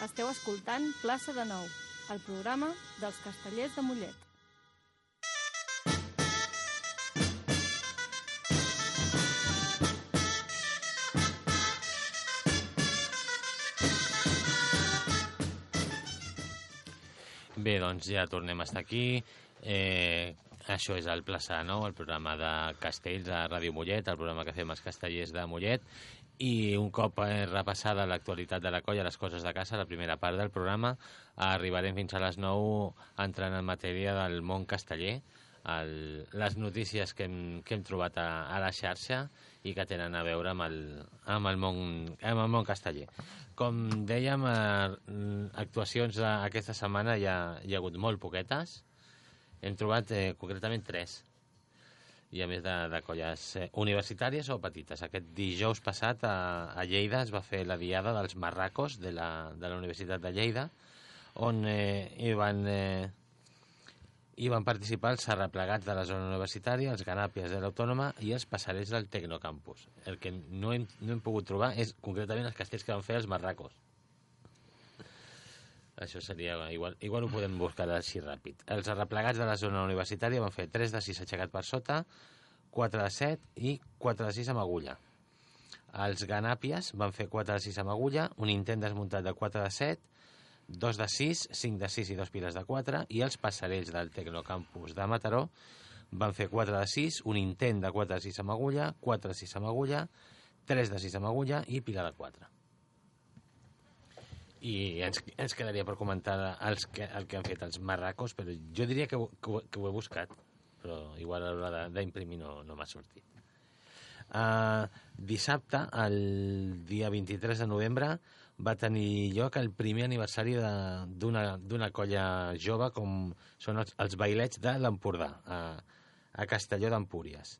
Esteu escoltant Plaça de Nou, el programa dels castellers de Mollet. Bé, doncs ja tornem a estar aquí. Eh, això és el Plaça de Nou, el programa de castells a Ràdio Mollet, el programa que fem els castellers de Mollet. I un cop eh, repassada l'actualitat de la colla, les coses de casa, la primera part del programa, arribarem fins a les 9 entrant en matèria del món casteller, el, les notícies que hem, que hem trobat a, a la xarxa i que tenen a veure amb el, amb el, món, amb el món casteller. Com dèiem, eh, actuacions aquesta setmana hi ha, hi ha hagut molt poquetes. Hem trobat eh, concretament tres. I a més de, de colles eh, universitàries o petites. Aquest dijous passat a, a Lleida es va fer la diada dels marracos de la, de la Universitat de Lleida, on eh, hi van... Eh, hi van participar els arreplegats de la zona universitària, els ganàpies de l'Autònoma i els passarells del Tecnocampus. El que no hem, no hem pogut trobar és concretament els castells que van fer els marracos. Això seria... Igual, igual ho podem buscar així ràpid. Els arreplegats de la zona universitària van fer 3 de 6 aixecat per sota, 4 de 7 i 4 de 6 amb agulla. Els ganàpies van fer 4 de 6 amb agulla, un intent desmuntat de 4 de 7, 2 de 6, 5 de 6 i 2 piles de 4, i els passarells del Tecnocampus de Mataró van fer 4 de 6, un intent de 4 de 6 amb agulla, 4 de 6 amb agulla, 3 de 6 amb agulla i pila de 4. I ens, ens quedaria per comentar els que, el que han fet els marracos, però jo diria que, que, que ho he buscat, però igual a l'hora d'imprimir no, no m'ha sortit. Uh, dissabte, el dia 23 de novembre, va tenir lloc el primer aniversari d'una colla jove com són els, els bailets de l'Empordà, a, a Castelló d'Empúries,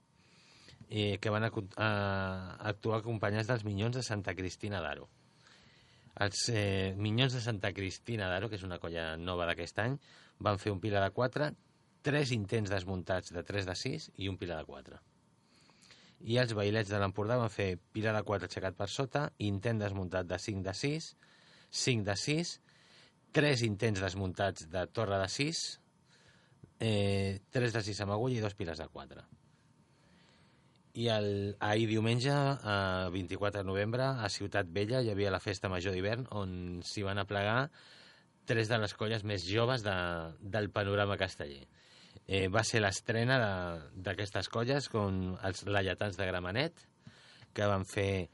eh, que van acu- a, actuar acompanyats dels Minyons de Santa Cristina d'Aro. Els eh, Minyons de Santa Cristina d'Aro, que és una colla nova d'aquest any, van fer un pila de 4, tres intents desmuntats de 3 de 6 i un pila de 4 i els bailets de l'Empordà van fer pila de 4 aixecat per sota, intent desmuntat de 5 de 6, 5 de 6, 3 intents desmuntats de torre de 6, eh, 3 de 6 amb agulla i 2 piles de 4. I el, ahir diumenge, a 24 de novembre, a Ciutat Vella hi havia la festa major d'hivern on s'hi van aplegar tres de les colles més joves de, del panorama casteller. Eh, va ser l'estrena d'aquestes colles com els Laietans de Gramenet, que van fer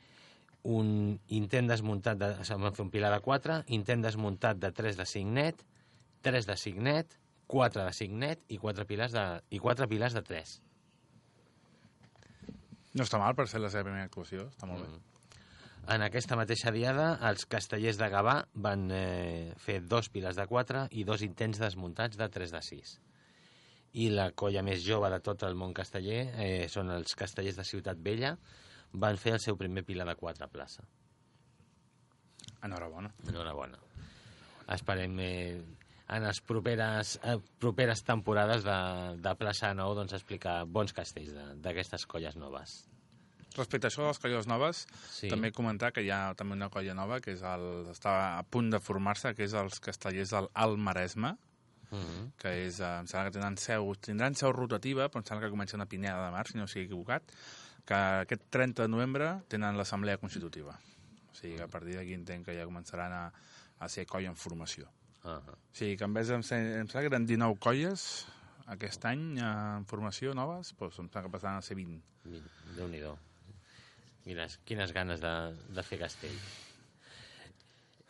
un intent desmuntat, de, o sigui, van fer un pilar de 4, intent desmuntat de 3 de 5 net, 3 de 5 net, 4 de 5 net i 4 pilars de, i 4 pilars de 3. No està mal per ser la seva primera actuació, està molt bé. En aquesta mateixa diada, els castellers de Gavà van eh, fer dos piles de 4 i dos intents desmuntats de 3 de 6. I la colla més jove de tot el món casteller eh, són els castellers de Ciutat Vella, van fer el seu primer pila de 4 a plaça. Enhorabona. Enhorabona. Esperem eh, en les properes, eh, properes temporades de, de plaça nou doncs, explicar bons castells de- d'aquestes colles noves. Respecte a això de les colles noves, Sí. també comentar que hi ha també una colla nova que és el, està a punt de formar-se, que és els castellers del Alt Maresme, Mm -hmm. que és, eh, em sembla que tindran seu, tindran seu rotativa, però em sembla que comencen a Pineda de Mar, si no estic equivocat, que aquest 30 de novembre tenen l'assemblea constitutiva. O sigui que a partir d'aquí entenc que ja començaran a, a ser colla en formació. Uh -huh. Vez de, em em sembla que eren 19 colles aquest any eh, en formació noves, doncs em sembla que passaran a ser 20. Déu-n'hi-do. Quines, quines ganes de, de fer castell.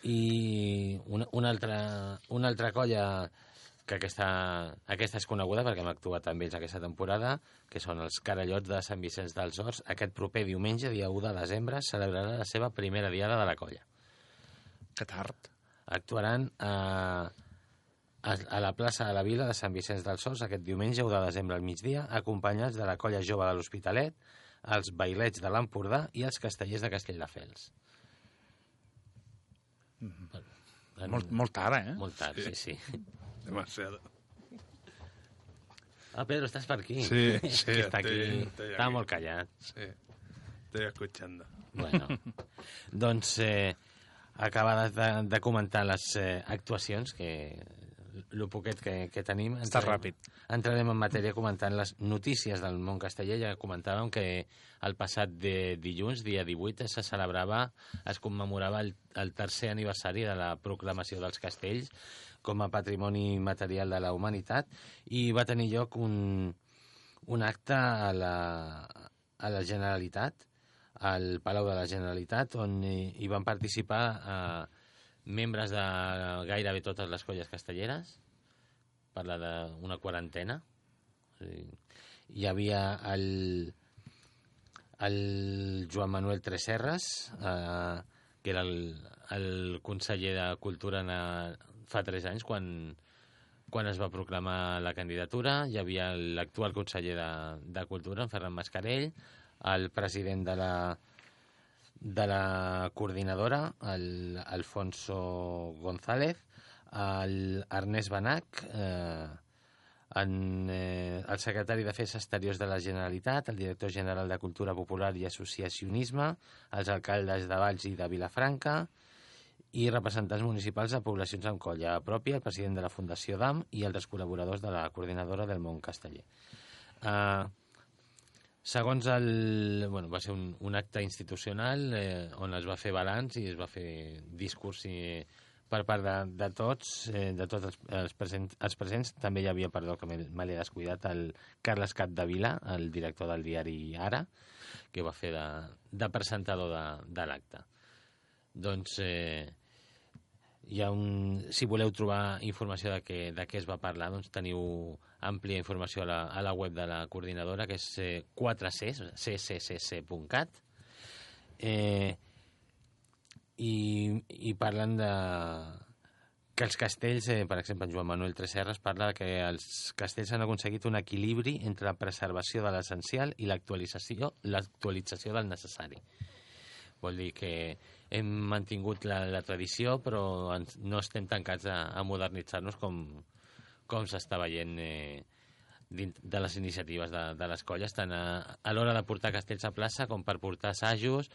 I una, una, altra, una altra colla que aquesta, aquesta és coneguda perquè hem actuat amb ells aquesta temporada, que són els Carallots de Sant Vicenç dels Horts. Aquest proper diumenge, dia 1 de desembre, celebrarà la seva primera diada de la colla. Que tard. Actuaran a, a, a la plaça de la Vila de Sant Vicenç dels Horts aquest diumenge 1 de desembre al migdia, acompanyats de la colla jove de l'Hospitalet, els bailets de l'Empordà i els castellers de Castelldefels. En- Molt, molt tard, eh? Molt tard, sí, sí. Demasiado. Ah, Pedro, estàs per aquí. Sí, sí, que està estoy- aquí. estoy Està aquí. molt callat. Sí, estoy escuchando. Bueno, doncs eh, acaba de, de comentar les eh, actuacions, que el poquet que, que tenim... Està entrarem- ràpid. Entrarem en matèria comentant les notícies del món casteller. Ja comentàvem que el passat de dilluns, dia 18, se celebrava, es commemorava el, el tercer aniversari de la proclamació dels castells com a patrimoni material de la humanitat i va tenir lloc un, un acte a la, a la Generalitat, al Palau de la Generalitat, on hi, hi van participar eh, membres de gairebé totes les colles castelleres, parla d'una quarantena. O Hi havia el, el Joan Manuel Treserres, eh, que era el, el conseller de Cultura en, fa tres anys, quan, quan es va proclamar la candidatura. Hi havia l'actual conseller de, de Cultura, en Ferran Mascarell, el president de la, de la coordinadora, el Alfonso González, el Ernest Benac, eh, en, eh, el secretari d'Afers Exteriors de la Generalitat, el director general de Cultura Popular i Associacionisme, els alcaldes de Valls i de Vilafranca i representants municipals de poblacions amb colla pròpia, el president de la Fundació DAM i altres col·laboradors de la coordinadora del món casteller. Eh, Segons el... Bueno, va ser un, un acte institucional eh, on es va fer balanç i es va fer discurs i, per part de, de tots, eh, de tots els, els, presents, els presents. També hi havia, perdó, que me, l'he descuidat, el Carles Capdevila, el director del diari Ara, que va fer de, de presentador de, de l'acte. Doncs eh, hi ha un... Si voleu trobar informació de què, de què es va parlar, doncs teniu àmplia informació a la, a la web de la coordinadora, que és eh, 4C, cccc.cat. Eh, i, I parlen de que els castells, eh, per exemple, en Joan Manuel Treserres parla que els castells han aconseguit un equilibri entre la preservació de l'essencial i l'actualització l'actualització del necessari. Vol dir que hem mantingut la, la tradició, però ens, no estem tancats a, a modernitzar-nos com, com s'està veient eh, de les iniciatives de, de les colles, tant a, a l'hora de portar castells a plaça com per portar assajos,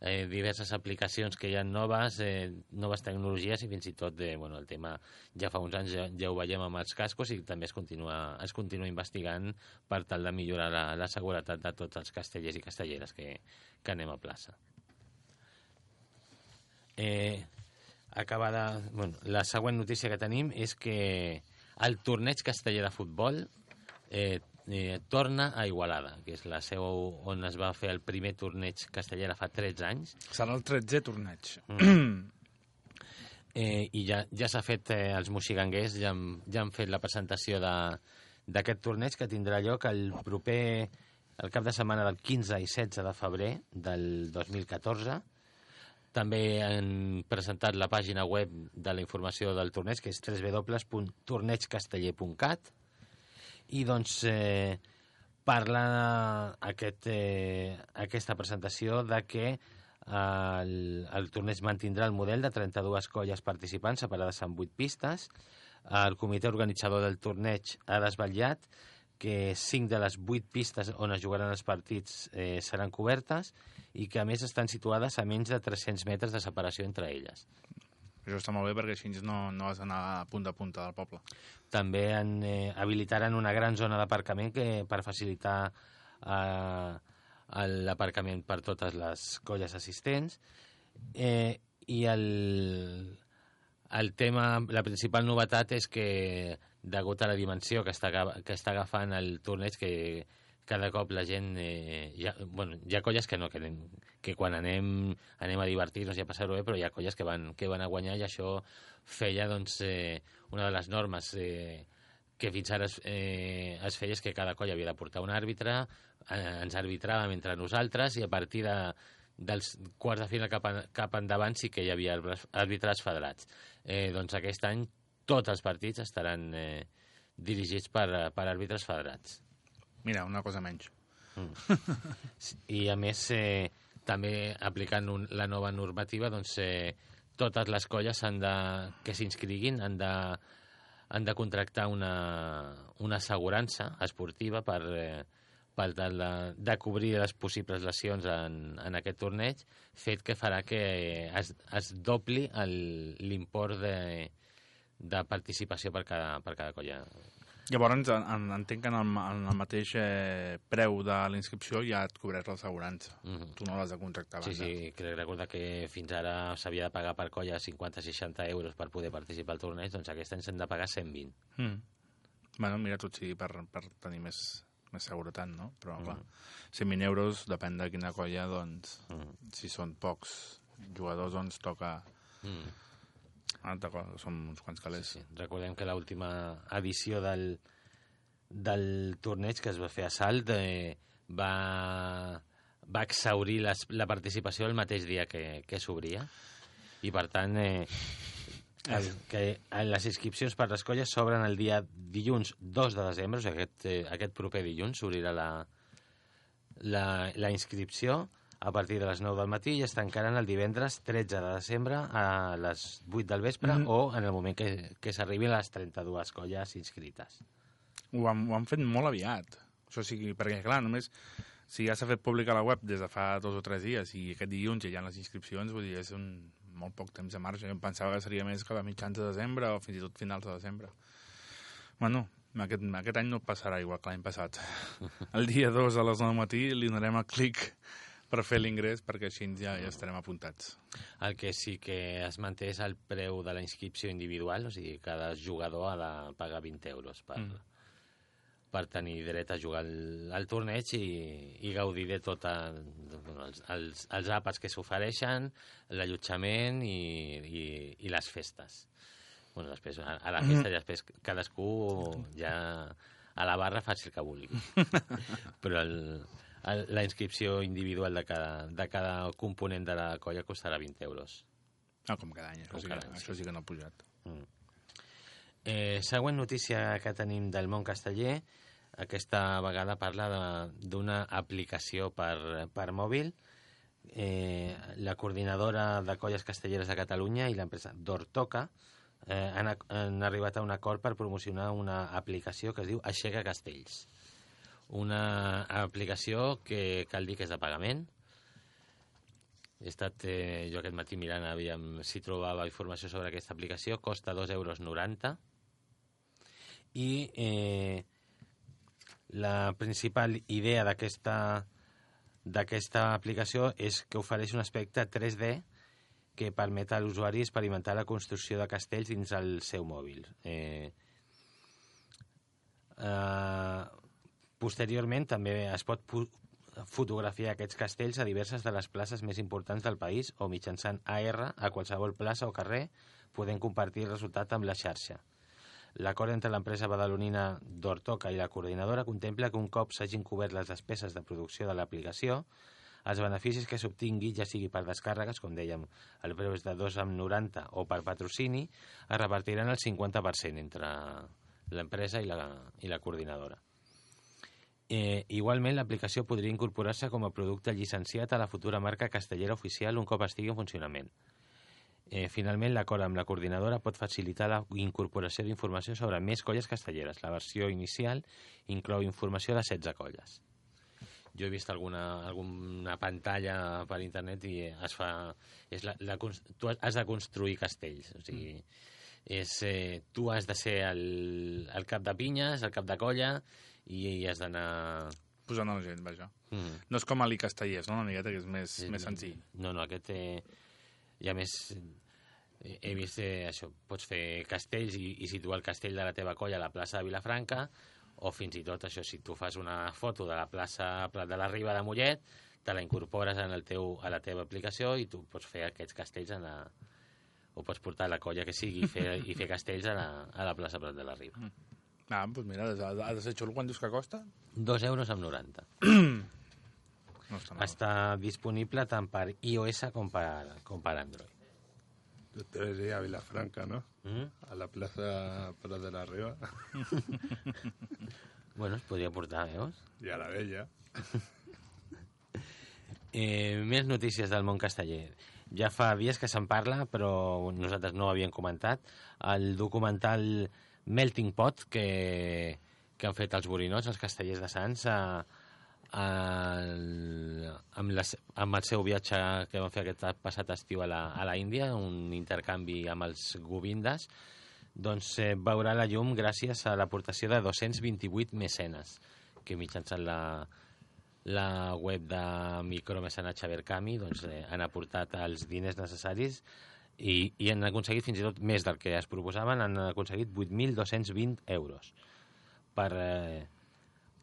eh, diverses aplicacions que hi ha noves, eh, noves tecnologies i fins i tot de, bueno, el tema ja fa uns anys ja, ja ho veiem amb els cascos i també es continua, es continua investigant per tal de millorar la, la seguretat de tots els castellers i castelleres que, que anem a plaça. Eh, acabada, bueno, la següent notícia que tenim és que el torneig casteller de futbol eh, eh, torna a Igualada, que és la seu on es va fer el primer torneig casteller fa 13 anys, Serà el 13è torneig. eh, i ja, ja s'ha fet, eh, els moxiganguers ja han, ja han fet la presentació de- d'aquest torneig que tindrà lloc el proper, el cap de setmana del 15 i 16 de febrer del 2014. També han presentat la pàgina web de la informació del torneig, que és www.torneigcasteller.cat i doncs eh, parla aquest, eh, aquesta presentació de que eh, el, el torneig mantindrà el model de 32 colles participants separades en 8 pistes. El comitè organitzador del torneig ha desvetllat que 5 de les 8 pistes on es jugaran els partits eh, seran cobertes i que a més estan situades a menys de 300 metres de separació entre elles. Això està molt bé perquè així no, no has d'anar a punta a punta del poble. També en, eh, habilitaran una gran zona d'aparcament que per facilitar eh, l'aparcament per totes les colles assistents eh, i el, el tema, la principal novetat és que degut a la dimensió que està, que està agafant el torneig que cada cop la gent eh, ja, bueno, hi ha colles que no que, anem, que quan anem anem a divertir-nos i a passar-ho bé però hi ha colles que van, que van a guanyar i això feia doncs eh, una de les normes eh, que fins ara es, eh, es feia és que cada colla havia de portar un àrbitre eh, ens arbitràvem entre nosaltres i a partir de, dels quarts de final cap, en, cap endavant sí que hi havia àrbitres federats. Eh, doncs aquest any tots els partits estaran eh, dirigits per, per àrbitres federats Mira, una cosa menys. i a més eh, també aplicant un, la nova normativa doncs eh, totes les colles han de, que s'inscriguin han de, han de contractar una, una assegurança esportiva per, eh, per tal de, de cobrir les possibles lesions en, en aquest torneig, fet que farà que es, es dobli l'import de, de participació per cada, per cada colla. Llavors, en, en, entenc que en el, en el mateix eh, preu de la inscripció ja et cobreix l'assegurança. Mhm. Tu no l'has de contractar Sí, abans. sí, crec recordar que fins ara s'havia de pagar per colla 50-60 euros per poder participar al torneig, doncs aquest any s'han de pagar 120. Mm. Bueno, mira, tot sigui per, per tenir més, més seguretat, no? Però, Mm. clar, 120 euros, depèn de quina colla, doncs, Mm. si són pocs jugadors, doncs toca... Mm. Ah, d'acord, són uns quants calés. Sí, sí. Recordem que l'última edició del, del torneig que es va fer a Salt eh, va, va exaurir les, la participació el mateix dia que, que s'obria i per tant eh, el, que eh, les inscripcions per les colles s'obren el dia dilluns 2 de desembre, o sigui, aquest, eh, aquest proper dilluns s'obrirà la, la, la inscripció a partir de les 9 del matí i es tancaran el divendres 13 de desembre a les 8 del vespre mm. o en el moment que, que s'arribin les 32 colles inscrites. Ho han, ho han fet molt aviat. Això sí, perquè, clar, només... Si ja s'ha fet públic a la web des de fa dos o tres dies i aquest dilluns ja hi ha les inscripcions, vull dir, és un molt poc temps de marge. Jo em pensava que seria més que a mitjans de desembre o fins i tot finals de desembre. Bueno, aquest, aquest any no passarà igual que l'any passat. El dia 2 a les 9 del matí li donarem el clic per fer l'ingrés perquè així ja, ja estarem apuntats. El que sí que es manté és el preu de la inscripció individual, o sigui, cada jugador ha de pagar 20 euros per, Mm. mm. per tenir dret a jugar al, al torneig i, i gaudir de tot el, els, els, els àpats que s'ofereixen, l'allotjament i, i, i les festes. Bueno, després, a, a la festa ja després cadascú ja a la barra faci el que vulgui. Però el, el, la inscripció individual de cada, de cada component de la colla costarà 20 euros. Ah, com cada any, això, Com sí que, cada any, això sí que no ha pujat. Eh, següent notícia que tenim del món casteller, aquesta vegada parla de- d'una aplicació per, per mòbil. Eh, la coordinadora de colles castelleres de Catalunya i l'empresa Dortoca eh, han, han arribat a un acord per promocionar una aplicació que es diu Aixeca Castells. Una aplicació que cal dir que és de pagament. He estat eh, jo aquest matí mirant aviam si trobava informació sobre aquesta aplicació. Costa 2,90 euros. I eh, la principal idea d'aquesta d'aquesta aplicació és que ofereix un aspecte 3D que permet a l'usuari experimentar la construcció de castells dins el seu mòbil. Eh, eh, posteriorment també es pot fotografiar aquests castells a diverses de les places més importants del país o mitjançant AR a qualsevol plaça o carrer podent compartir el resultat amb la xarxa. L'acord entre l'empresa badalonina d'Ortoca i la coordinadora contempla que un cop s'hagin cobert les despeses de producció de l'aplicació, els beneficis que s'obtingui, ja sigui per descàrregues, com dèiem, el preu és de 2,90 o per patrocini, es repartiran el 50% entre l'empresa i, la, i la coordinadora. Eh, igualment, l'aplicació podria incorporar-se com a producte llicenciat a la futura marca castellera oficial un cop estigui en funcionament. Eh, finalment, l'acord amb la coordinadora pot facilitar la incorporació d'informació sobre més colles castelleres. La versió inicial inclou informació de 16 colles. Jo he vist alguna, alguna pantalla per internet i es fa... És la, la, tu has de construir castells. O sigui, és, eh, tu has de ser el, el cap de pinyes, el cap de colla, i, i has d'anar... Posant a la gent, vaja. Mm. No és com Ali Castellers, no? Una miqueta que és més, Sí, més senzill. No, no, aquest... Eh, I a més, eh, he vist eh, això, pots fer castells i, i situar el castell de la teva colla a la plaça de Vilafranca, o fins i tot això, si tu fas una foto de la plaça Plat de la Riba de Mollet, te la incorpores en el teu, a la teva aplicació i tu pots fer aquests castells en la, o pots portar la colla que sigui i fer, i fer castells a la, a la plaça Prat de la Riba. Ah, doncs mira, ha de, ha de ser xulo. Quan dius que costa? Dos euros amb 90. No està mal. Està disponible tant per iOS com per, com per Android. Tú te ir a Vilafranca, ¿no? Mm? A la plaza Prat de la Riba Bueno, es podria portar, veus? y a la Bella. Eh, més notícies del món casteller. Ja fa dies que se'n parla, però nosaltres no ho havíem comentat. El documental Melting Pot, que, que han fet els borinots, els castellers de Sants, a, el, amb, les, amb el seu viatge que van fer aquest passat estiu a la, a la Índia, un intercanvi amb els Govindas, doncs eh, veurà la llum gràcies a l'aportació de 228 mecenes, que mitjançant la, la web de micromecenatge Berkami doncs, eh, han aportat els diners necessaris i, i han aconseguit fins i tot més del que es proposaven, han aconseguit 8.220 euros per, eh,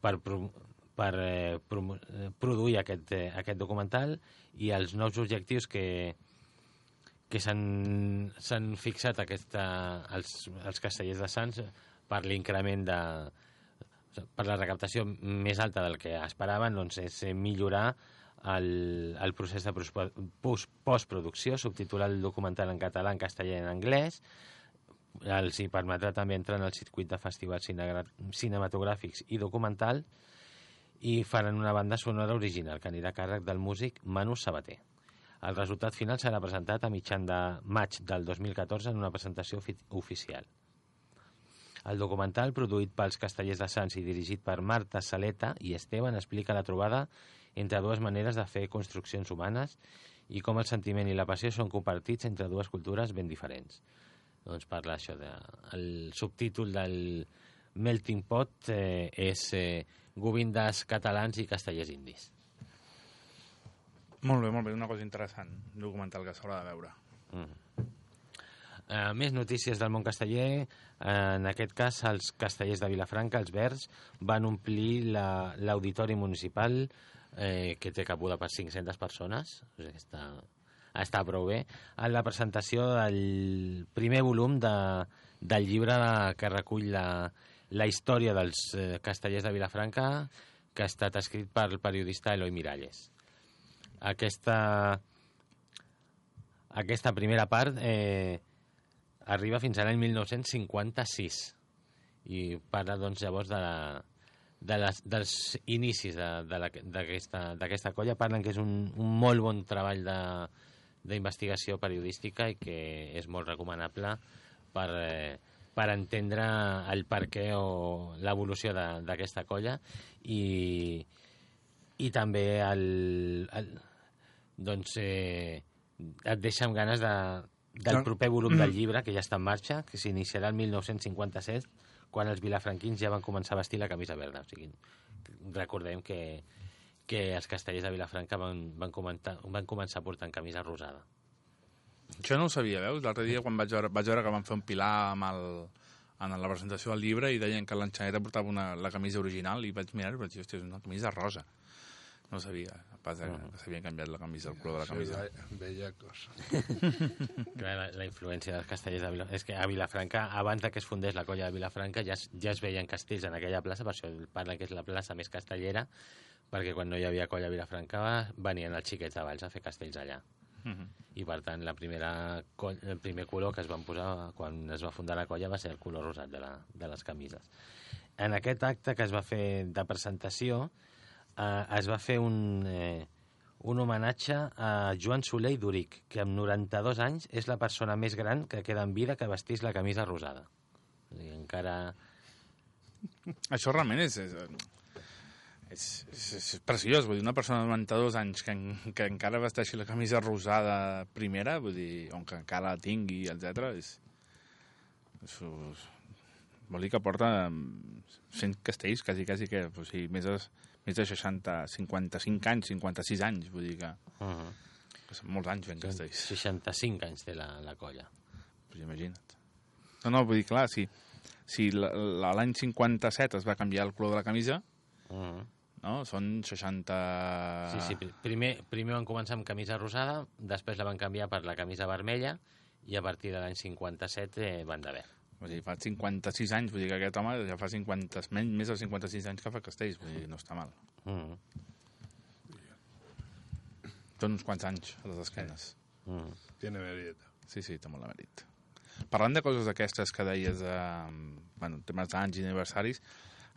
per, pro- per eh, promo- eh, produir aquest, aquest documental i els nous objectius que, que s'han fixat aquesta, els, els castellers de Sants per l'increment de per la recaptació més alta del que esperaven doncs és millorar el, el procés de postproducció, subtitular el documental en català, en castellà i en anglès, els hi permetrà també entrar en el circuit de festivals cinematogràfics i documental i faran una banda sonora original que anirà a càrrec del músic Manu Sabater. El resultat final serà presentat a mitjan de maig del 2014 en una presentació ofi oficial. El documental, produït pels castellers de Sants i dirigit per Marta Saleta i Esteban, explica la trobada entre dues maneres de fer construccions humanes i com el sentiment i la passió són compartits entre dues cultures ben diferents. Doncs parla això de... El subtítol del Melting Pot eh, és eh, Govindas catalans i castellers indis. Molt bé, molt bé, una cosa interessant, un documental que s'haurà de veure. Mm. Uh, més notícies del món casteller. Uh, en aquest cas, els castellers de Vilafranca, els Verds, van omplir la- l'auditori municipal eh, que té cabuda per 500 persones. O sigui, està, està prou bé. En la presentació del primer volum de, del llibre que recull la, la història dels eh, castellers de Vilafranca que ha estat escrit pel periodista Eloi Miralles. Aquesta, aquesta primera part eh, arriba fins a l'any 1956 i parla doncs llavors de la, de les, dels inicis de- de la- d'aquesta d'aquesta colla. Parlen que és un, un molt bon treball de d'investigació periodística i que és molt recomanable per, eh, per entendre el per què o l'evolució d'aquesta colla. I, i també el, el, doncs eh, et deixa amb ganes de, del No. proper volum del llibre que ja està en marxa, que s'iniciarà el 1957 quan els vilafranquins ja van començar a vestir la camisa verda. O sigui, recordem que, que els castellers de Vilafranca van, van, comentar, van començar portant camisa rosada. Això no ho sabia, veus? L'altre dia quan vaig veure, vaig veure que van fer un pilar amb el, en la presentació del llibre i deien que l'enxaneta portava una, la camisa original i vaig mirar i vaig dir, hòstia, és una camisa rosa. No ho sabia, a pas de, que s'havien canviat la camisa, el color de la camisa. Sí, Bella cosa. Clar, la, la influència dels castellers de Vilafranca... És que a Vilafranca, abans de que es fundés la colla de Vilafranca, ja es, ja es veien castells en aquella plaça, per això parla que és la plaça més castellera, perquè quan no hi havia colla a Vilafranca venien els xiquets de Valls a fer castells allà. Mhm. I per tant, la primera, el primer color que es van posar quan es va fundar la colla va ser el color rosat de, la, de les camises. En aquest acte que es va fer de presentació, eh, es va fer un, eh, un homenatge a Joan Soler i Duric, que amb 92 anys és la persona més gran que queda en vida que vestís la camisa rosada. O sigui, encara... Això realment és, és, és, és, és preciós, vull dir, una persona de 92 anys que, en, que encara vesteixi la camisa rosada primera, vull dir, on que encara la tingui, etc. és, és, vol dir que porta mm, 100 castells, quasi, quasi que, o sigui, més de, més de 60, 55 anys, 56 anys, vull dir que, Uh -huh. que són molts anys fent castells. 65 anys té la, la colla. Pues imagina't. No, no, vull dir, clar, si, si la- la- l'any 57 es va canviar el color de la camisa, Uh -huh. no? Són 60... Sí, sí, pri- primer, primer van començar amb camisa rosada, després la van canviar per la camisa vermella i a partir de l'any 57 eh, van de Vull dir, fa 56 anys, vull dir que aquest home ja fa 50, menys, més de 56 anys que fa castells, vull dir, no està mal. Uh -huh. Són uns quants anys a les esquenes. -huh. Tiene mérito. Sí, sí, té molt de mèrit. Parlant de coses d'aquestes que deies, de, bueno, temes d'anys i aniversaris,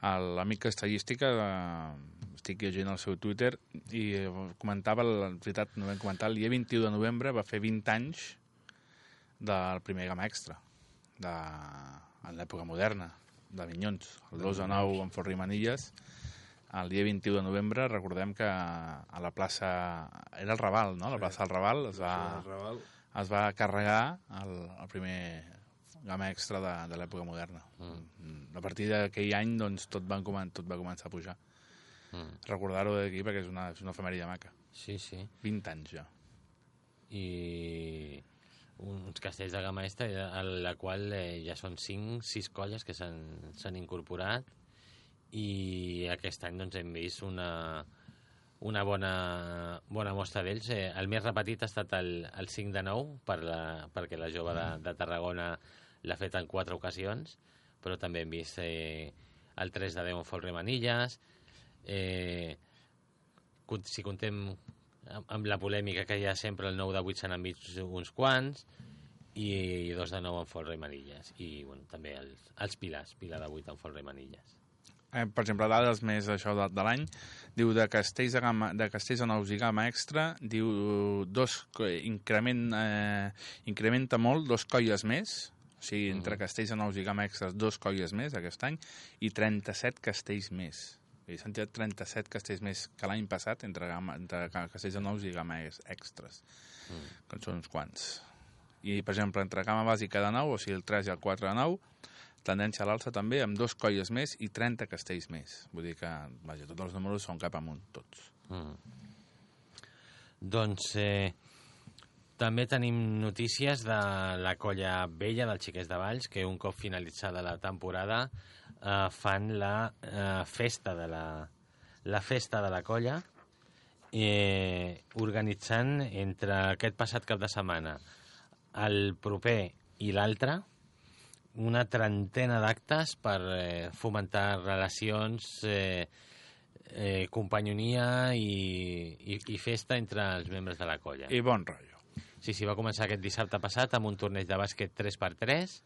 l'amic castellística eh, estic llegint el seu Twitter i eh, comentava, la veritat, no vam comentar, el dia 21 de novembre va fer 20 anys del primer Gama Extra, de, en l'època moderna, de Minyons, el 2 de 9 amb Forri Manilles, el dia 21 de novembre, recordem que a la plaça... Era el Raval, no? La plaça del Raval es va, Raval, es va carregar el, el primer gamma extra de, de l'època moderna. Mm. A partir d'aquell any, doncs, tot, van comen tot va començar a pujar. Mm. Recordar-ho d'aquí perquè és una, és una efemèride maca. Sí, sí. 20 anys ja. I uns castells de gamma extra, a la qual eh, ja són 5, 6 colles que s'han incorporat i aquest any doncs, hem vist una, una bona, bona mostra d'ells. Eh, el més repetit ha estat el, el 5 de 9, per la, perquè la jove de, de Tarragona l'ha fet en quatre ocasions, però també hem vist eh, el 3 de 10 en Folre Manilles, eh, si contem amb, amb la polèmica que hi ha sempre, el 9 de 8 se n'han vist uns quants, i, i 2 de 9 en Folre Manilles. I bueno, també els, els Pilars, Pilar de 8 en Folre Manilles. Eh, per exemple, dades més això de, de l'any, diu de castells de, gamma, de castells de nous i gamma extra, diu dos, increment, eh, incrementa molt dos colles més, o sigui, entre castells de nous i gamma extra, dos colles més aquest any, i 37 castells més. S'han tirat 37 castells més que l'any passat entre, gamma, entre ca- castells de nous i gamma ex- extras, mm. que són uns quants. I, per exemple, entre gamma bàsica de 9, o sigui, el 3 i el 4 de 9, tendència a l'alça també, amb dos colles més i 30 castells més. Vull dir que, vaja, tots els números són cap amunt, tots. Mm. Doncs eh, també tenim notícies de la colla vella del Xiquets de Valls, que un cop finalitzada la temporada eh, fan la eh, festa de la, la festa de la colla eh, organitzant entre aquest passat cap de setmana el proper i l'altre una trentena d'actes per eh, fomentar relacions, eh, eh, companyonia i, i, i festa entre els membres de la colla. I bon rotllo. Sí, sí, va començar aquest dissabte passat amb un torneig de bàsquet 3x3.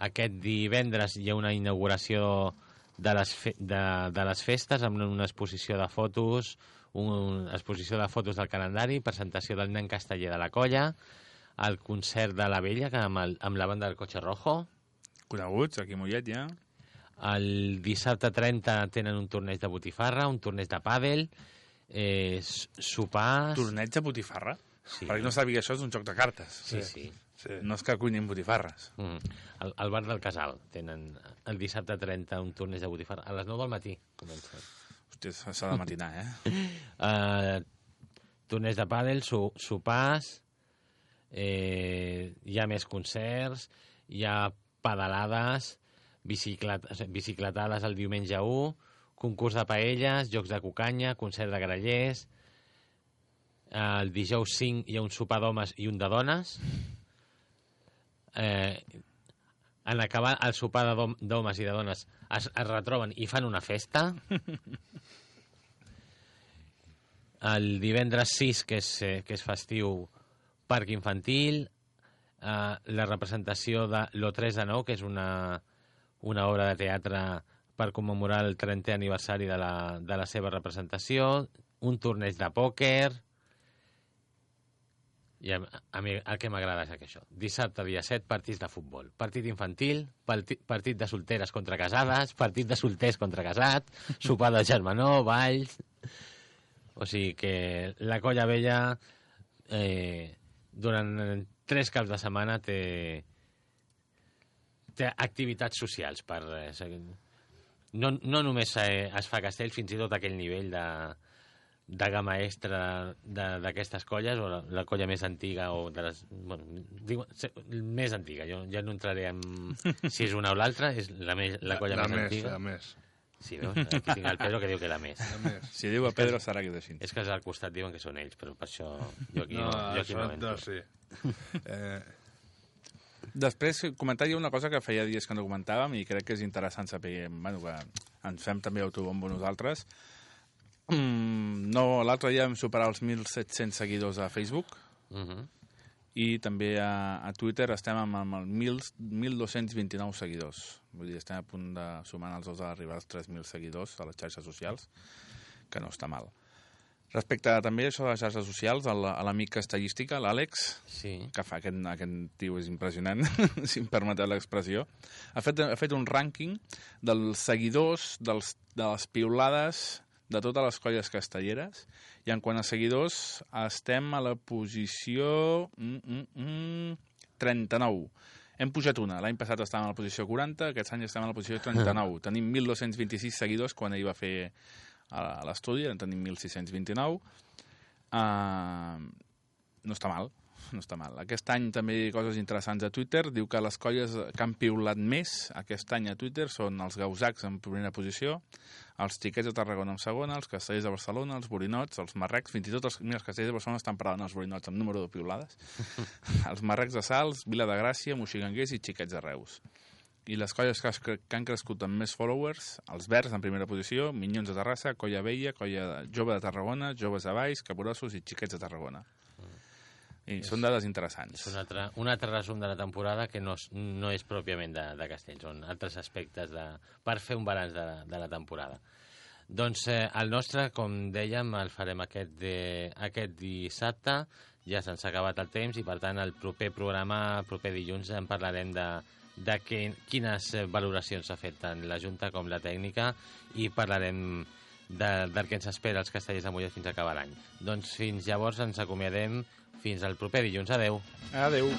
Aquest divendres hi ha una inauguració de les, fe de, de les festes amb una exposició de fotos, un, una exposició de fotos del calendari, presentació del nen casteller de la colla, el concert de la vella que amb, el, amb la banda del Cotxe Rojo, Coneguts, aquí a Mollet ja. el dissabte 30 tenen un torneig de botifarra, un torneig de pàdel, eh, sopars... Torneig de botifarra. Sí. Per qui no sàpiga, això és un joc de cartes. Sí, sí. sí. No és que cuinin botifarres. Mm. Al, al bar del Casal tenen el dissabte 30 un torneig de botifarra. A les 9 del matí comença. Hòstia, s'ha de matinar, eh? Uh, torneig de pàdel, so, sopars, eh, hi ha més concerts, hi ha pedalades, biciclet, bicicletades el diumenge 1, concurs de paelles, jocs de cucanya, concert de grallers, el dijous 5 hi ha un sopar d'homes i un de dones, eh, en acabar el sopar d'homes i de dones es, es retroben i fan una festa, el divendres 6, que és, eh, que és festiu, parc infantil, eh, la representació de Lo 3 de 9, que és una, una obra de teatre per commemorar el 30è aniversari de la, de la seva representació, un torneig de pòquer... I a, a mi el que m'agrada és això. Dissabte, dia 7, partits de futbol. Partit infantil, partit, partit de solteres contra casades, partit de solters contra casats, sopar de germanor, balls... O sigui que la colla vella eh, durant tres caps de setmana té, té activitats socials per... Eh, no, no només eh, es fa castell, fins i tot aquell nivell de, extra de- d'aquestes colles, o la, la colla més antiga, o de les... Bueno, se- més antiga, jo ja no entraré en si és una o l'altra, és la, més, la colla la més, més, antiga. La més. Sí, veus? Aquí tinc el Pedro que diu que la més. La més. Si diu a Pedro, serà que és així. És que al costat diuen que són ells, però per això jo aquí No, no, jo aquí no sí. Eh, Després, comentar-hi una cosa que feia dies que no comentàvem i crec que és interessant saber, bueno, que ens fem també autobombo nosaltres. Mm, no, l'altre dia vam superar els 1.700 seguidors a Facebook Uh -huh. i també a, a Twitter estem amb, amb el 1.000 1.229 seguidors. Vull dir, estem a punt de sumar els dos a arribar als 3.000 seguidors a les xarxes socials, que no està mal. Respecte a, també això de les xarxes socials, a la- a l'amic castellística, l'Àlex, Sí. que fa aquest, aquest tio és impressionant, si em permeteu l'expressió, ha fet, ha fet un rànquing dels seguidors, dels, de les piulades de totes les colles castelleres, i en quant a seguidors estem a la posició mm, mm, mm, 39. Hem pujat una. L'any passat estàvem a la posició 40, aquest any estem a la posició 39. Tenim 1.226 seguidors quan ell va fer a l'estudi, en tenim 1.629. Uh, no està mal, no està mal. Aquest any també coses interessants a Twitter. Diu que les colles que han piulat més aquest any a Twitter són els gausacs en primera posició, els xiquets de Tarragona en segona, els castellers de Barcelona, els borinots, els marrecs, fins i tot els, mira, els castellers de Barcelona estan parlant els borinots amb número de piulades, els marrecs de Sals, Vila de Gràcia, Moxiganguers i xiquets de Reus. I les colles que, que han crescut amb més followers, els Verds en primera posició, Minyons de Terrassa, Colla Vella, Colla Jove de Tarragona, Joves de Valls, Capgrossos i Xiquets de Tarragona. I són dades interessants. És un altre, un altre resum de la temporada que no, és- no és pròpiament de, de Castells, són altres aspectes de, per fer un balanç de, de la temporada. Doncs eh, el nostre, com dèiem, el farem aquest, de, aquest dissabte, ja se'ns ha acabat el temps i per tant el proper programa, el proper dilluns, en parlarem de, de que, quines valoracions s'ha fet tant la Junta com la tècnica i parlarem de, del que ens espera els castellers de Mollet fins a acabar l'any. Doncs fins llavors ens acomiadem fins al proper dilluns. Adeu. Adeu.